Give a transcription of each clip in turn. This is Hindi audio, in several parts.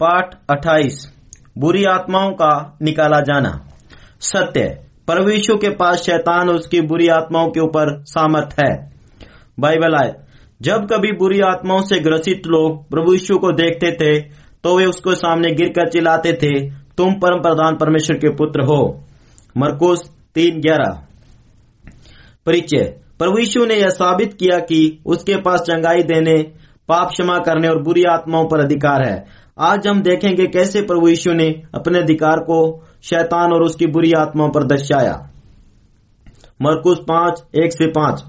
पाठ 28 बुरी आत्माओं का निकाला जाना। सत्य, परमेश्वर के पास शैतान और उसकी बुरी आत्माओं के ऊपर सामर्थ है। बाइबल आय जब कभी बुरी आत्माओं से ग्रसित लोग प्रभु को देखते थे तो वे उसको सामने गिरकर चिल्लाते थे, तुम परम प्रधान परमेश्वर के पुत्र हो। मरकुस तीन ग्यारह। परिचय, प्रभु ने यह साबित किया कि उसके पास चंगाई देने, पाप क्षमा करने और बुरी आत्माओं पर अधिकार है। आज हम देखेंगे कैसे प्रभु यीशु ने अपने अधिकार को शैतान और उसकी बुरी आत्माओं पर दर्शाया। मरकुस पाँच, एक से पाँच।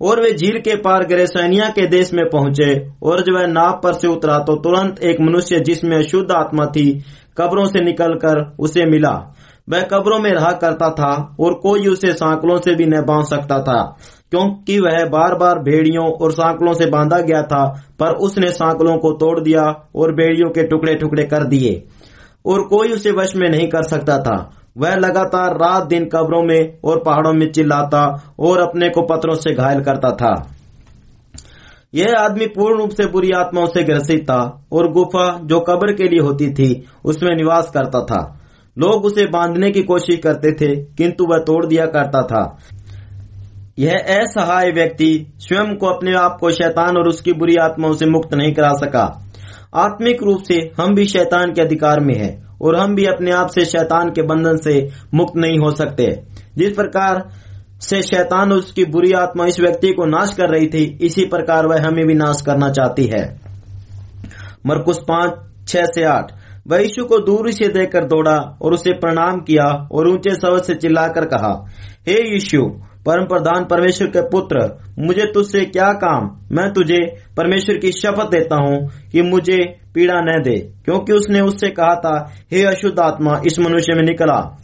और वे झील के पार ग्रेसैनिया के देश में पहुँचे और जब वह नाव पर से उतरा तो तुरंत एक मनुष्य जिसमें शुद्ध आत्मा थी, कब्रों से निकलकर उसे मिला। वह कब्रों में रहा करता था और कोई उसे सांकलों से भी न बाँध सकता था। क्योंकि वह बार बार भेड़ियों और सांकलों से बांधा गया था, पर उसने सांकलों को तोड़ दिया और भेड़ियों के टुकड़े टुकड़े कर दिए, और कोई उसे वश में नहीं कर सकता था। वह लगातार रात दिन कब्रों में और पहाड़ों में चिल्लाता और अपने को पत्थरों से घायल करता था। यह आदमी पूर्ण रूप से बुरी आत्माओं से ग्रसित था और गुफा जो कब्र के लिए होती थी, उसमें निवास करता था। लोग उसे बांधने की कोशिश करते थे, किंतु वह तोड़ दिया करता था। यह असहाय व्यक्ति स्वयं को अपने आप को शैतान और उसकी बुरी आत्माओं से मुक्त नहीं करा सका। आत्मिक रूप से हम भी शैतान के अधिकार में हैं और हम भी अपने आप से शैतान के बंधन से मुक्त नहीं हो सकते। जिस प्रकार से शैतान उसकी बुरी आत्मा इस व्यक्ति को नाश कर रही थी, इसी प्रकार वह हमें भी नाश करना चाहती है। मरकुस पाँच, छह से आठ। वह यीशु को दूर से देखकर दौड़ा और उसे प्रणाम किया और ऊँचे शब्द से चिल्लाकर कहा, हे hey यीशु परम प्रधान परमेश्वर के पुत्र, मुझे तुझसे क्या काम? मैं तुझे परमेश्वर की शपथ देता हूँ कि मुझे पीड़ा न दे, क्योंकि उसने उससे कहा था, हे अशुद्ध आत्मा, इस मनुष्य में निकला।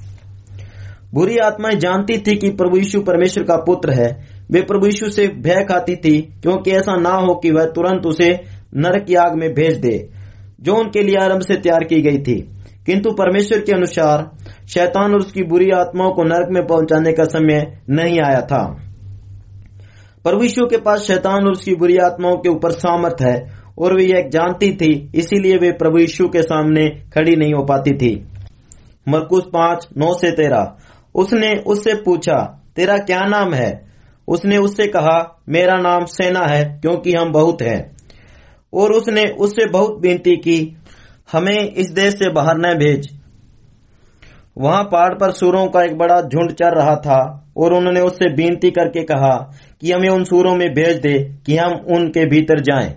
बुरी आत्माएँ जानती थी कि प्रभु यीशु परमेश्वर का पुत्र है। वे प्रभु यीशु से भय खाती थी, क्योंकि ऐसा ना हो कि वह तुरंत उसे नरक की आग में भेज दे, जो उनके लिए आरंभ से तैयार की गई थी। किंतु परमेश्वर के अनुसार शैतान और उसकी बुरी आत्माओं को नरक में पहुँचाने का समय नहीं आया था। परविशु के पास शैतान और उसकी बुरी आत्माओं के ऊपर सामर्थ है और वे यह जानती थी, इसीलिए वे प्रभु यीशु के सामने खड़ी नहीं हो पाती थी। मरकुस पाँच, नौ से तेरह। उसने उससे पूछा, तेरा क्या नाम है? उसने उससे कहा, मेरा नाम सेना है, क्योंकि हम बहुत हैं। और उसने उससे बहुत विनती की हमें इस देश से बाहर न भेज। वहाँ पहाड़ पर सूरों का एक बड़ा झुंड चल रहा था और उन्होंने उससे विनती करके कहा कि हमें उन सूरों में भेज दे कि हम उनके भीतर जाएँ।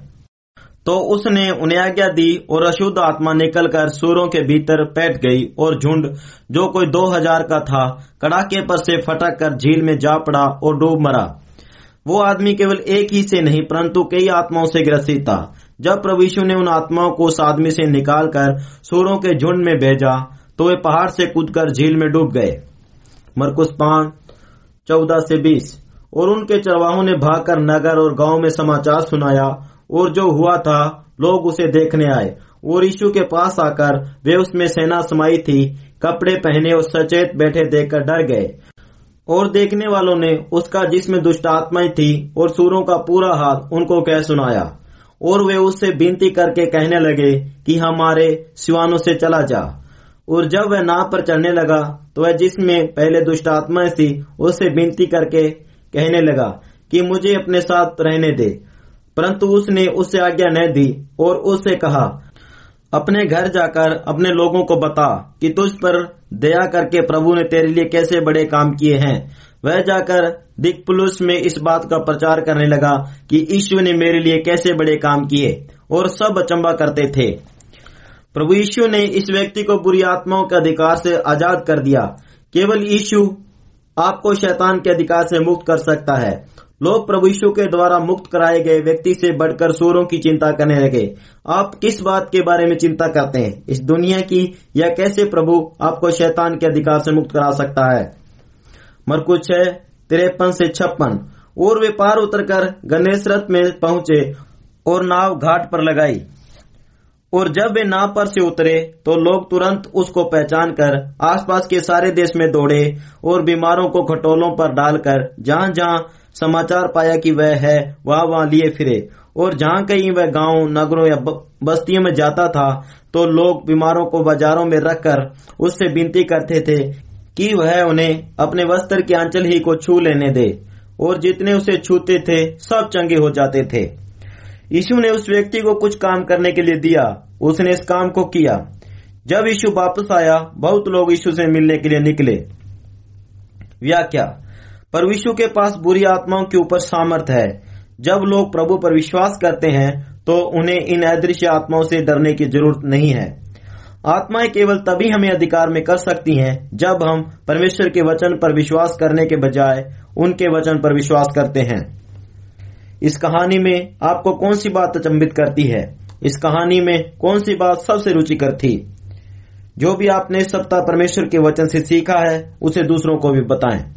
तो उसने उन्हें आज्ञा दी और अशुद्ध आत्मा निकलकर सूरों के भीतर बैठ गई और झुंड, जो कोई दो हज़ार का था, कड़ाके पर से फटक कर झील में जा पड़ा और डूब मरा। वो आदमी केवल एक ही से नहीं, परंतु कई आत्माओं से ग्रसित था। जब प्रभु यीशु ने उन आत्माओं को उस आदमी से निकालकर सूरों के झुंड में भेजा तो वे पहाड़ से कूदकर झील में डूब गए। मरकुस पाँच, चौदह से बीस। और उनके चरवाहों ने भागकर नगर और गाँव में समाचार सुनाया। और जो हुआ था, लोग उसे देखने आए। और यीशु के पास आकर वे उसमें सेना समाई थी, कपड़े पहने और सचेत बैठे देखकर डर गए। और देखने वालों ने उसका जिसमें दुष्ट आत्माएँ थी और सूरों का पूरा हाथ उनको कह सुनाया। और वे उससे विनती करके कहने लगे कि हमारे सिवानों से चला जा। और जब वह नाव पर चढ़ने लगा तो वह जिसमें पहले दुष्ट आत्माएँ थी, उससे विनती करके कहने लगा कि मुझे अपने साथ रहने दे। परंतु उसने उससे आज्ञा न दी और उससे कहा, अपने घर जाकर अपने लोगों को बता कि तुझ पर दया करके प्रभु ने तेरे लिए कैसे बड़े काम किए हैं। वह जाकर दिक्पुलुस में इस बात का प्रचार करने लगा कि ईश्वर ने मेरे लिए कैसे बड़े काम किए और सब अचंबा करते थे। प्रभु यीशु ने इस व्यक्ति को बुरी आत्माओं के अधिकार से आज़ाद कर दिया। केवल यीशु आपको शैतान के अधिकार से मुक्त कर सकता है। लोग प्रभु यीशु के द्वारा मुक्त कराए गए व्यक्ति से बढ़कर सूरों की चिंता करने लगे। आप किस बात के बारे में चिंता करते हैं? इस दुनिया की या कैसे प्रभु आपको शैतान के अधिकार से मुक्त करा सकता है? मरकुछ छह तिरपन से छप्पन। और वे पार उतरकर गणेशरथ में पहुँचे और नाव घाट पर लगाई। और जब वे नाव पर से उतरे तो लोग तुरंत उसको पहचान कर आसपास के सारे देश में दौड़े और बीमारों को खटोलों पर डालकर जहाँ जहाँ समाचार पाया कि वह है वहाँ वहाँ लिए फिरे। और जहाँ कहीं वह गाँव, नगरों या बस्तियों में जाता था तो लोग बीमारों को बाजारों में रखकर उससे विनती करते थे कि वह उन्हें अपने वस्त्र के आंचल ही को छू लेने दे, और जितने उसे छूते थे, सब चंगे हो जाते थे। यीशु ने उस व्यक्ति को कुछ काम करने के लिए दिया। उसने इस काम को किया। जब यीशु वापस आया, बहुत लोग यीशु से मिलने के लिए निकले। व्याख्या पर यीशु के पास बुरी आत्माओं के ऊपर सामर्थ है। जब लोग प्रभु पर विश्वास करते हैं तो उन्हें इन अदृश्य आत्माओं से डरने की ज़रूरत नहीं है। आत्माएँ केवल तभी हमें अधिकार में कर सकती हैं जब हम परमेश्वर के वचन पर विश्वास करने के बजाय उनके वचन पर विश्वास करते हैं। इस कहानी में आपको कौन सी बात अचंबित करती है? इस कहानी में कौन सी बात सबसे रुचिकर थी? जो भी आपने इस सप्ताह परमेश्वर के वचन से सीखा है, उसे दूसरों को भी बताएँ।